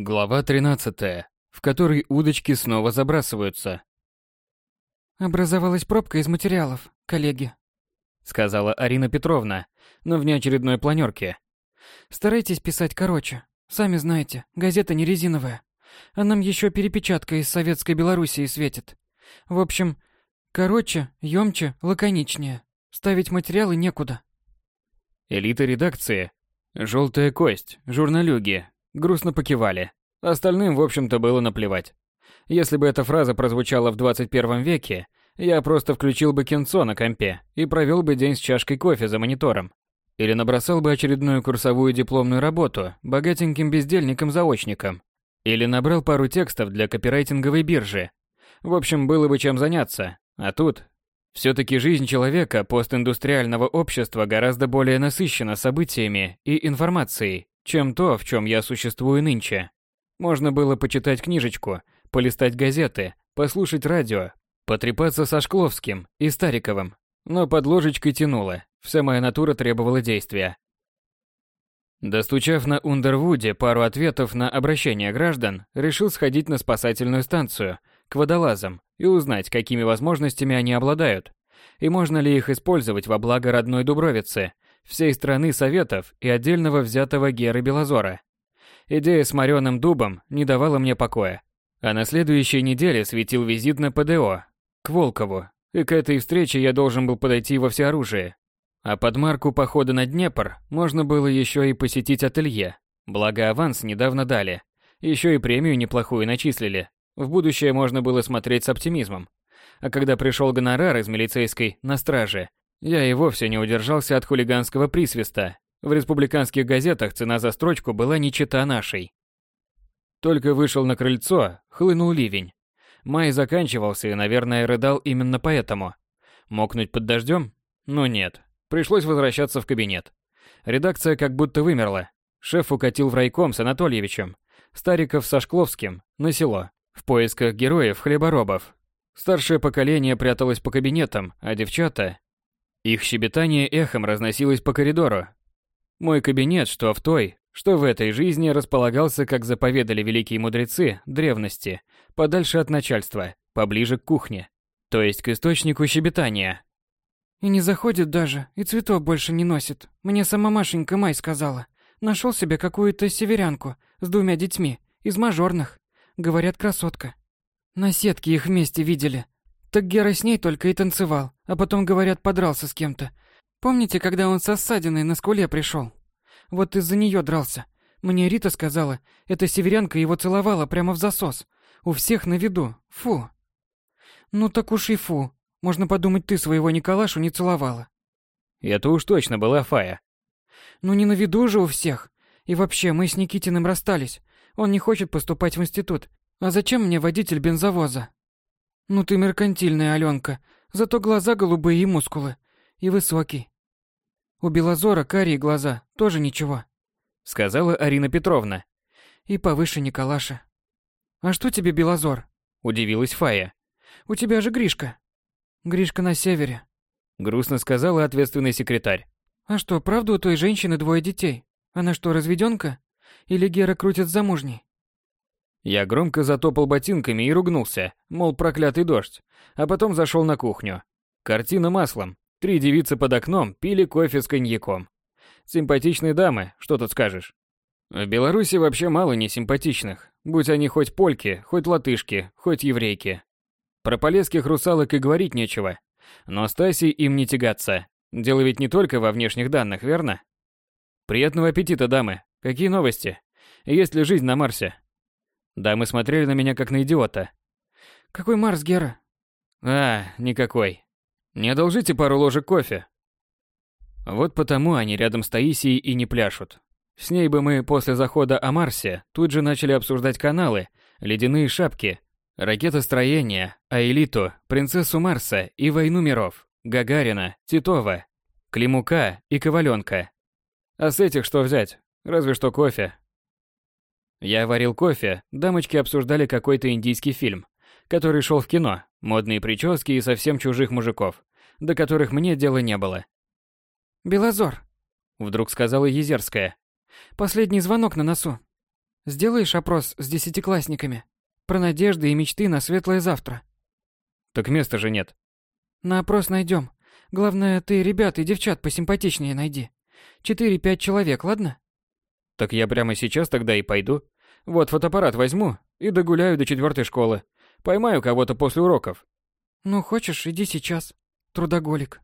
Глава 13, в которой удочки снова забрасываются. Образовалась пробка из материалов, коллеги, сказала Арина Петровна на внеочередной планерке. Старайтесь писать короче. Сами знаете, газета не резиновая. А нам еще перепечатка из советской Белоруссии светит. В общем, короче, ёмче, лаконичнее. Ставить материалы некуда. Элита редакции, желтая кость, журналюги, грустно покивали. Остальным, в общем-то, было наплевать. Если бы эта фраза прозвучала в 21 веке, я просто включил бы кинцо на компе и провел бы день с чашкой кофе за монитором. Или набросал бы очередную курсовую дипломную работу богатеньким бездельником-заочником. Или набрал пару текстов для копирайтинговой биржи. В общем, было бы чем заняться. А тут... Все-таки жизнь человека постиндустриального общества гораздо более насыщена событиями и информацией, чем то, в чем я существую нынче. Можно было почитать книжечку, полистать газеты, послушать радио, потрепаться со Шкловским и Стариковым, но под ложечкой тянуло, вся моя натура требовала действия. Достучав на Ундервуде пару ответов на обращения граждан, решил сходить на спасательную станцию, к водолазам, и узнать, какими возможностями они обладают, и можно ли их использовать во благо родной Дубровицы – всей страны советов и отдельного взятого Геры Белозора. Идея с морёным дубом не давала мне покоя. А на следующей неделе светил визит на ПДО, к Волкову, и к этой встрече я должен был подойти во всеоружие. А под марку похода на Днепр можно было еще и посетить ателье, благо аванс недавно дали. Еще и премию неплохую начислили. В будущее можно было смотреть с оптимизмом. А когда пришел гонорар из милицейской на страже, я и вовсе не удержался от хулиганского присвиста. В республиканских газетах цена за строчку была не чета нашей. Только вышел на крыльцо, хлынул ливень. Май заканчивался и, наверное, рыдал именно поэтому. Мокнуть под дождем? Ну нет. Пришлось возвращаться в кабинет. Редакция как будто вымерла. Шеф укатил в райком с Анатольевичем, Стариков со Шкловским, на село, в поисках героев-хлеборобов. Старшее поколение пряталось по кабинетам, а девчата их щебетание эхом разносилось по коридору. Мой кабинет, что в той, что в этой жизни располагался, как заповедали великие мудрецы древности, подальше от начальства, поближе к кухне, то есть к источнику щебетания. И не заходит даже, и цветов больше не носит. Мне сама Машенька Май сказала. Нашел себе какую-то северянку с двумя детьми, из мажорных. Говорят, красотка. На сетке их вместе видели. Так Гера с ней только и танцевал, а потом, говорят, подрался с кем-то. Помните, когда он со ссадиной на скуле пришел? Вот из-за нее дрался. Мне Рита сказала, эта северянка его целовала прямо в засос. У всех на виду. Фу. Ну так уж и фу. Можно подумать, ты своего Николашу не целовала. Это уж точно была Фая. Ну не на виду же у всех. И вообще, мы с Никитиным расстались. Он не хочет поступать в институт. А зачем мне водитель бензовоза? Ну ты меркантильная, Алёнка. Зато глаза голубые и мускулы. И высокий. У Белозора карие глаза, тоже ничего. Сказала Арина Петровна. И повыше Николаша. А что тебе Белозор? Удивилась Фая. У тебя же Гришка. Гришка на севере. Грустно сказала ответственный секретарь. А что, правда у той женщины двое детей? Она что, разведёнка? Или Гера крутит замужней? Я громко затопал ботинками и ругнулся, мол, проклятый дождь, а потом зашел на кухню. Картина маслом. Три девицы под окном пили кофе с коньяком. Симпатичные дамы, что тут скажешь? В Беларуси вообще мало несимпатичных, будь они хоть польки, хоть латышки, хоть еврейки. Про полезских русалок и говорить нечего. Но Стаси им не тягаться. Дело ведь не только во внешних данных, верно? Приятного аппетита, дамы. Какие новости? Есть ли жизнь на Марсе? Дамы смотрели на меня как на идиота. «Какой Марс, Гера?» «А, никакой. Не одолжите пару ложек кофе?» Вот потому они рядом с Таисией и не пляшут. С ней бы мы после захода о Марсе тут же начали обсуждать каналы, ледяные шапки, ракетостроение, Аэлиту, принцессу Марса и войну миров, Гагарина, Титова, Климука и Коваленка. А с этих что взять? Разве что кофе. Я варил кофе, дамочки обсуждали какой-то индийский фильм, который шел в кино, модные прически и совсем чужих мужиков, до которых мне дела не было. «Белозор», — вдруг сказала Езерская. «Последний звонок на носу. Сделаешь опрос с десятиклассниками? Про надежды и мечты на светлое завтра. Так места же нет. На опрос найдем. Главное, ты ребят и девчат посимпатичнее найди. Четыре-пять человек, ладно? Так я прямо сейчас тогда и пойду. Вот фотоаппарат возьму и догуляю до четвертой школы. Поймаю кого-то после уроков. Ну, хочешь, иди сейчас. Трудоголик.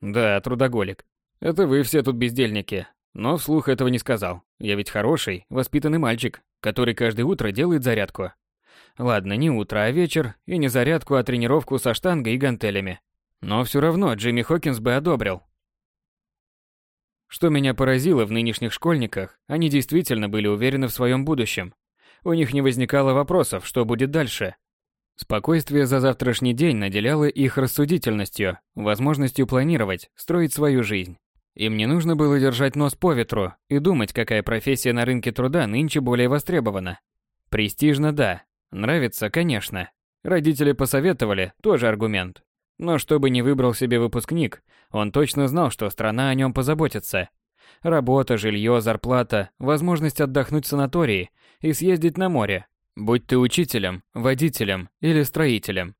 Да, трудоголик. Это вы все тут бездельники. Но вслух этого не сказал. Я ведь хороший, воспитанный мальчик, который каждое утро делает зарядку. Ладно, не утро, а вечер, и не зарядку, а тренировку со штангой и гантелями. Но все равно Джимми Хокинс бы одобрил. Что меня поразило в нынешних школьниках, они действительно были уверены в своем будущем. У них не возникало вопросов, что будет дальше. Спокойствие за завтрашний день наделяло их рассудительностью, возможностью планировать, строить свою жизнь. Им не нужно было держать нос по ветру и думать, какая профессия на рынке труда нынче более востребована. Престижно – да. Нравится – конечно. Родители посоветовали – тоже аргумент. Но чтобы не выбрал себе выпускник, он точно знал, что страна о нем позаботится. Работа, жилье, зарплата, возможность отдохнуть в санатории и съездить на море, будь ты учителем, водителем или строителем.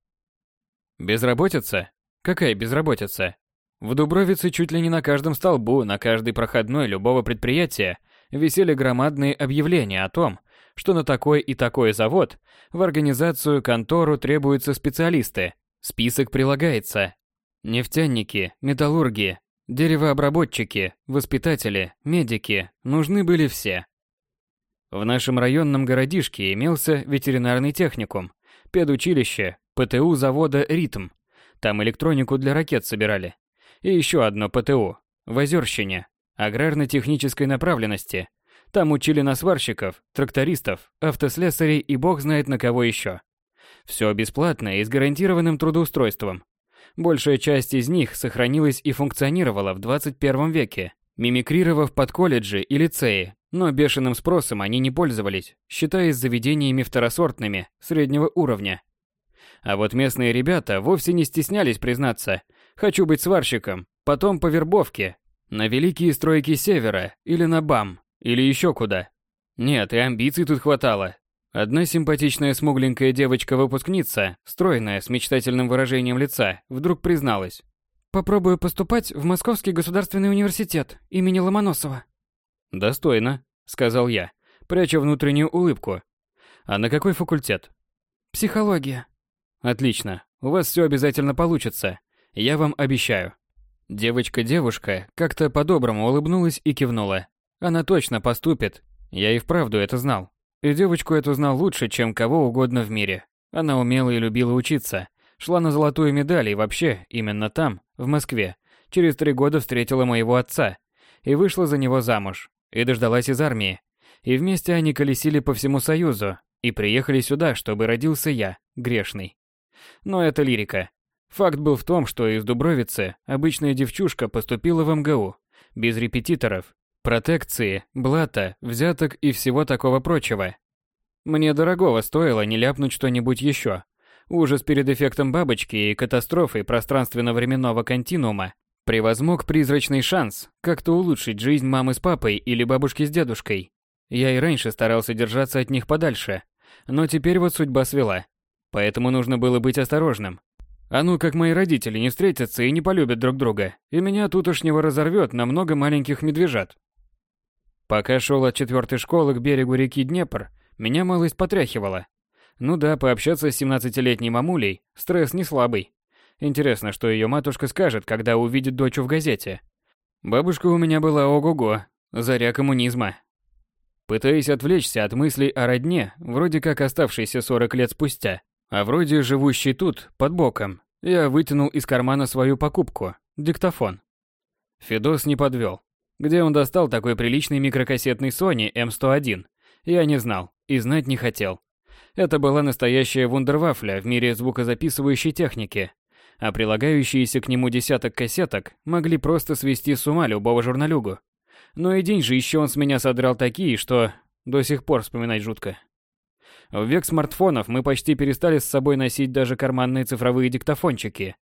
Безработица? Какая безработица? В Дубровице чуть ли не на каждом столбу, на каждой проходной любого предприятия висели громадные объявления о том, что на такой и такой завод в организацию контору требуются специалисты, Список прилагается. Нефтяники, металлурги, деревообработчики, воспитатели, медики, нужны были все. В нашем районном городишке имелся ветеринарный техникум, педучилище, ПТУ завода «Ритм». Там электронику для ракет собирали. И еще одно ПТУ в Озерщине, аграрно-технической направленности. Там учили на сварщиков, трактористов, автослесарей и бог знает на кого еще. Все бесплатно и с гарантированным трудоустройством. Большая часть из них сохранилась и функционировала в 21 веке, мимикрировав под колледжи и лицеи, но бешеным спросом они не пользовались, считаясь заведениями второсортными, среднего уровня. А вот местные ребята вовсе не стеснялись признаться «хочу быть сварщиком», потом по вербовке, на великие стройки севера или на БАМ, или еще куда. Нет, и амбиций тут хватало, Одна симпатичная смугленькая девочка-выпускница, стройная, с мечтательным выражением лица, вдруг призналась. «Попробую поступать в Московский государственный университет имени Ломоносова». «Достойно», — сказал я, пряча внутреннюю улыбку. «А на какой факультет?» «Психология». «Отлично, у вас все обязательно получится. Я вам обещаю». Девочка-девушка как-то по-доброму улыбнулась и кивнула. Она точно поступит. Я и вправду это знал. И девочку эту знал лучше, чем кого угодно в мире. Она умела и любила учиться. Шла на золотую медаль и вообще, именно там, в Москве, через три года встретила моего отца. И вышла за него замуж. И дождалась из армии. И вместе они колесили по всему Союзу. И приехали сюда, чтобы родился я, грешный. Но это лирика. Факт был в том, что из Дубровицы обычная девчушка поступила в МГУ, без репетиторов, Протекции, блата, взяток и всего такого прочего. Мне дорогого стоило не ляпнуть что-нибудь еще. Ужас перед эффектом бабочки и катастрофой пространственно-временного континуума превозмог призрачный шанс как-то улучшить жизнь мамы с папой или бабушки с дедушкой. Я и раньше старался держаться от них подальше, но теперь вот судьба свела. Поэтому нужно было быть осторожным. А ну как мои родители не встретятся и не полюбят друг друга, и меня тутошнего разорвет на много маленьких медвежат. Пока шел от четвертой школы к берегу реки Днепр, меня малость потряхивало. Ну да, пообщаться с 17-летней мамулей – стресс не слабый. Интересно, что ее матушка скажет, когда увидит дочь в газете. Бабушка у меня была ого-го, заря коммунизма. Пытаясь отвлечься от мыслей о родне, вроде как оставшейся 40 лет спустя, а вроде живущей тут, под боком, я вытянул из кармана свою покупку – диктофон. Федос не подвел. Где он достал такой приличный микрокассетный Sony M101, я не знал и знать не хотел. Это была настоящая вундервафля в мире звукозаписывающей техники, а прилагающиеся к нему десяток кассеток могли просто свести с ума любого журналюгу. Но и день же еще он с меня содрал такие, что до сих пор вспоминать жутко. В век смартфонов мы почти перестали с собой носить даже карманные цифровые диктофончики.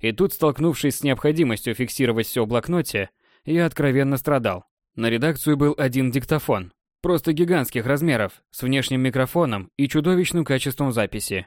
И тут, столкнувшись с необходимостью фиксировать все в блокноте, я откровенно страдал. На редакцию был один диктофон. просто гигантских размеров, с внешним микрофоном и чудовищным качеством записи.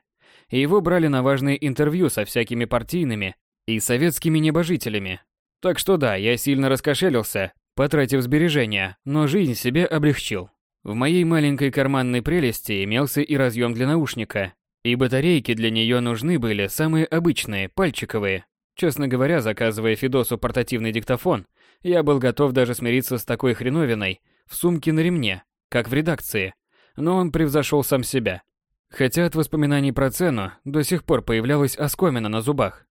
И его брали на важные интервью со всякими партийными и советскими небожителями. Так что да, я сильно раскошелился, потратив сбережения, но жизнь себе облегчил. В моей маленькой карманной прелести имелся и разъем для наушника, и батарейки для нее нужны были самые обычные, пальчиковые. Честно говоря, заказывая Фидосу портативный диктофон, я был готов даже смириться с такой хреновиной в сумке на ремне, как в редакции, но он превзошел сам себя. Хотя от воспоминаний про цену до сих пор появлялась оскомина на зубах.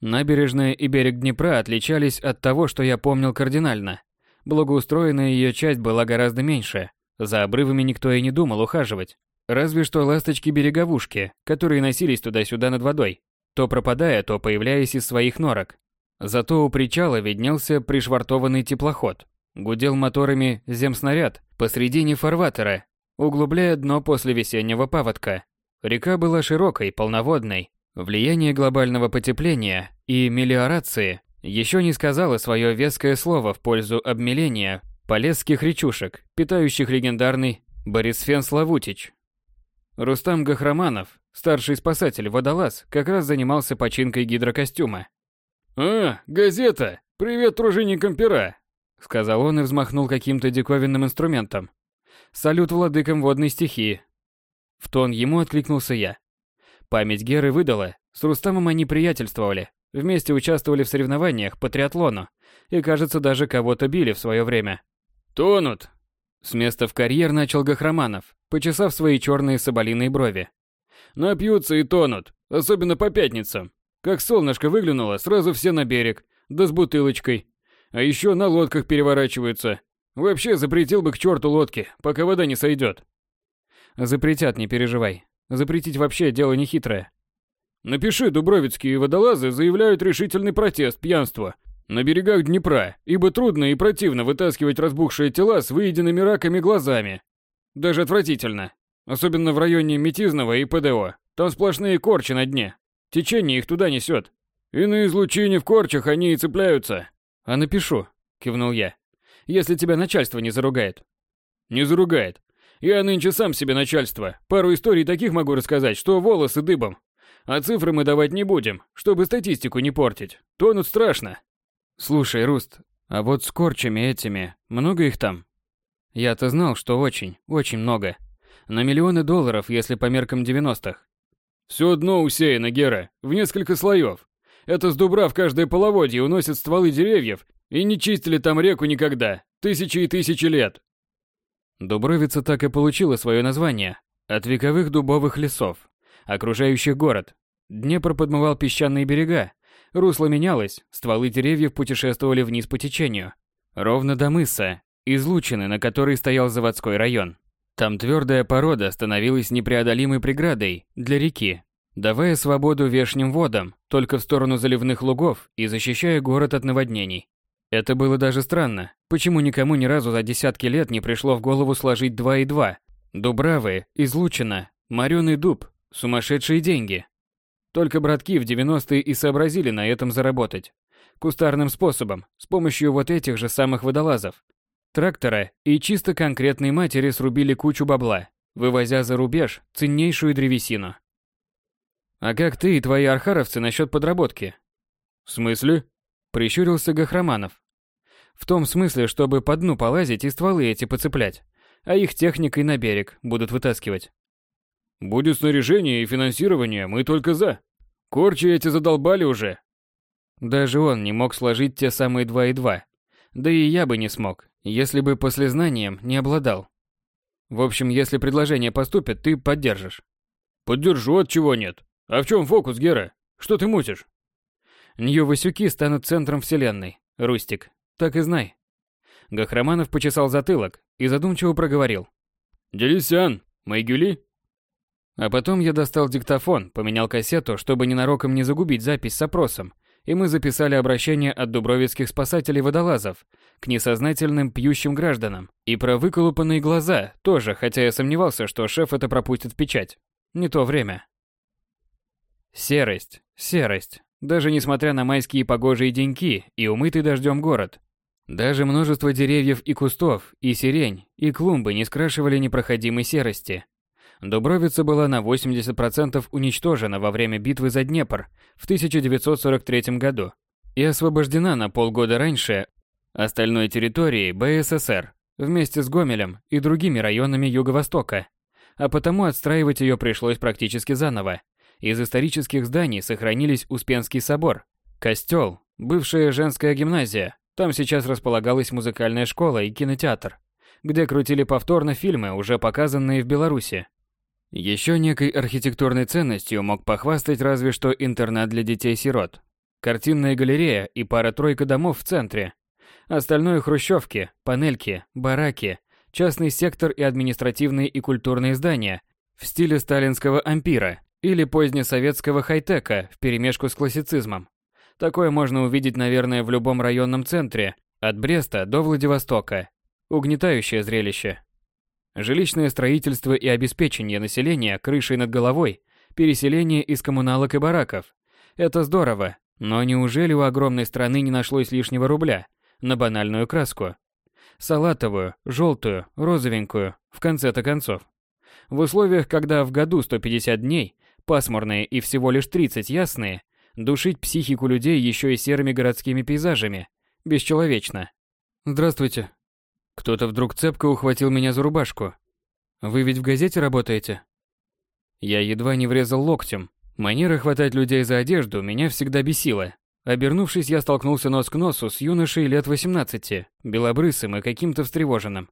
Набережная и берег Днепра отличались от того, что я помнил кардинально. Благоустроенная ее часть была гораздо меньше. За обрывами никто и не думал ухаживать. Разве что ласточки-береговушки, которые носились туда-сюда над водой, то пропадая, то появляясь из своих норок. Зато у причала виднелся пришвартованный теплоход. Гудел моторами земснаряд посредине фарватера, углубляя дно после весеннего паводка. Река была широкой, полноводной. Влияние глобального потепления и мелиорации еще не сказала свое веское слово в пользу обмеления полесских речушек, питающих легендарный Борисфен Славутич. Рустам Гахраманов, старший спасатель-водолаз, как раз занимался починкой гидрокостюма. «А, газета! Привет труженикам пера!» Сказал он и взмахнул каким-то диковинным инструментом. «Салют владыкам водной стихии!» В тон ему откликнулся я. Память Геры выдала, с Рустамом они приятельствовали, Вместе участвовали в соревнованиях по триатлону и, кажется, даже кого-то били в свое время. «Тонут!» С места в карьер начал Гахраманов, почесав свои черные соболиные брови. «Напьются и тонут, особенно по пятницам. Как солнышко выглянуло, сразу все на берег, да с бутылочкой. А еще на лодках переворачиваются. Вообще запретил бы к черту лодки, пока вода не сойдет». «Запретят, не переживай. Запретить вообще дело нехитрое. Напиши, дубровицкие водолазы заявляют решительный протест пьянства на берегах Днепра, ибо трудно и противно вытаскивать разбухшие тела с выеденными раками глазами. Даже отвратительно. Особенно в районе Метизного и ПДО. Там сплошные корчи на дне. Течение их туда несет. И на излучине в корчах они и цепляются. А напишу, кивнул я. Если тебя начальство не заругает. Не заругает. Я нынче сам себе начальство. Пару историй таких могу рассказать, что волосы дыбом. А цифры мы давать не будем, чтобы статистику не портить. Тонут страшно. Слушай, Руст, а вот с корчами этими, много их там? Я-то знал, что очень, очень много. На миллионы долларов, если по меркам 90-х. Все дно усеяно, Гера, в несколько слоев. Это с дубра в каждое половодье уносят стволы деревьев, и не чистили там реку никогда, тысячи и тысячи лет. Дубровица так и получила свое название от вековых дубовых лесов, окружающих город. Днепр подмывал песчаные берега, русло менялось, стволы деревьев путешествовали вниз по течению, ровно до мыса, излучины, на которой стоял заводской район. Там твердая порода становилась непреодолимой преградой для реки, давая свободу вешним водам только в сторону заливных лугов и защищая город от наводнений. Это было даже странно, почему никому ни разу за десятки лет не пришло в голову сложить два и два. Дубравы, Излучина, Морёный дуб, Сумасшедшие деньги. Только братки в 90-е и сообразили на этом заработать. Кустарным способом, с помощью вот этих же самых водолазов. Трактора и чисто конкретной матери срубили кучу бабла, вывозя за рубеж ценнейшую древесину. А как ты и твои архаровцы насчет подработки? В смысле? Прищурился Гахраманов. В том смысле, чтобы по дну полазить и стволы эти поцеплять, а их техникой на берег будут вытаскивать. Будет снаряжение и финансирование, мы только за. Корчи эти задолбали уже. Даже он не мог сложить те самые два и два. Да и я бы не смог, если бы послезнанием не обладал. В общем, если предложение поступит, ты поддержишь. Поддержу, от чего нет. А в чем фокус, Гера? Что ты мутишь? Нью-Васюки станут центром вселенной, Рустик. Так и знай. Гахраманов почесал затылок и задумчиво проговорил. Делисян, Майгюли, а потом я достал диктофон, поменял кассету, чтобы ненароком не загубить запись с опросом, и мы записали обращение от дубровицких спасателей-водолазов к несознательным пьющим гражданам. И про выколупанные глаза тоже, хотя я сомневался, что шеф это пропустит в печать. Не то время. Серость, серость. Даже несмотря на майские погожие деньки и умытый дождем город. Даже множество деревьев и кустов, и сирень, и клумбы не скрашивали непроходимой серости. Дубровица была на 80% уничтожена во время битвы за Днепр в 1943 году и освобождена на полгода раньше остальной территории БССР вместе с Гомелем и другими районами Юго-Востока, а потому отстраивать ее пришлось практически заново. Из исторических зданий сохранились Успенский собор, костел, бывшая женская гимназия, там сейчас располагалась музыкальная школа и кинотеатр, где крутили повторно фильмы, уже показанные в Беларуси. Еще некой архитектурной ценностью мог похвастать разве что интернат для детей-сирот. Картинная галерея и пара-тройка домов в центре. Остальное хрущевки, панельки, бараки, частный сектор и административные и культурные здания в стиле сталинского ампира или позднесоветского хай-тека вперемешку с классицизмом. Такое можно увидеть, наверное, в любом районном центре, от Бреста до Владивостока. Угнетающее зрелище. Жилищное строительство и обеспечение населения крышей над головой, переселение из коммуналок и бараков. Это здорово, но неужели у огромной страны не нашлось лишнего рубля на банальную краску? Салатовую, желтую, розовенькую, в конце-то концов. В условиях, когда в году 150 дней, пасмурные и всего лишь 30 ясные, Душить психику людей еще и серыми городскими пейзажами. Бесчеловечно. Здравствуйте. Кто-то вдруг цепко ухватил меня за рубашку. Вы ведь в газете работаете? Я едва не врезал локтем. Манера хватать людей за одежду меня всегда бесила. Обернувшись, я столкнулся нос к носу с юношей лет 18, белобрысым и каким-то встревоженным.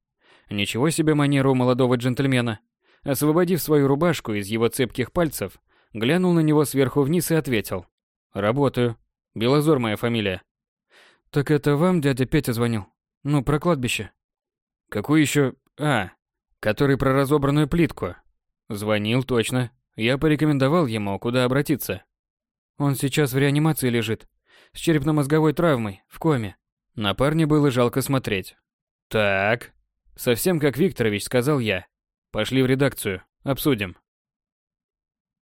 Ничего себе манеру молодого джентльмена. Освободив свою рубашку из его цепких пальцев, глянул на него сверху вниз и ответил. Работаю. Белозор моя фамилия. Так это вам дядя Петя звонил? Ну, про кладбище. Какой еще... А, который про разобранную плитку. Звонил, точно. Я порекомендовал ему, куда обратиться. Он сейчас в реанимации лежит. С черепно-мозговой травмой, в коме. На парня было жалко смотреть. Так. Совсем как Викторович сказал я. Пошли в редакцию, обсудим.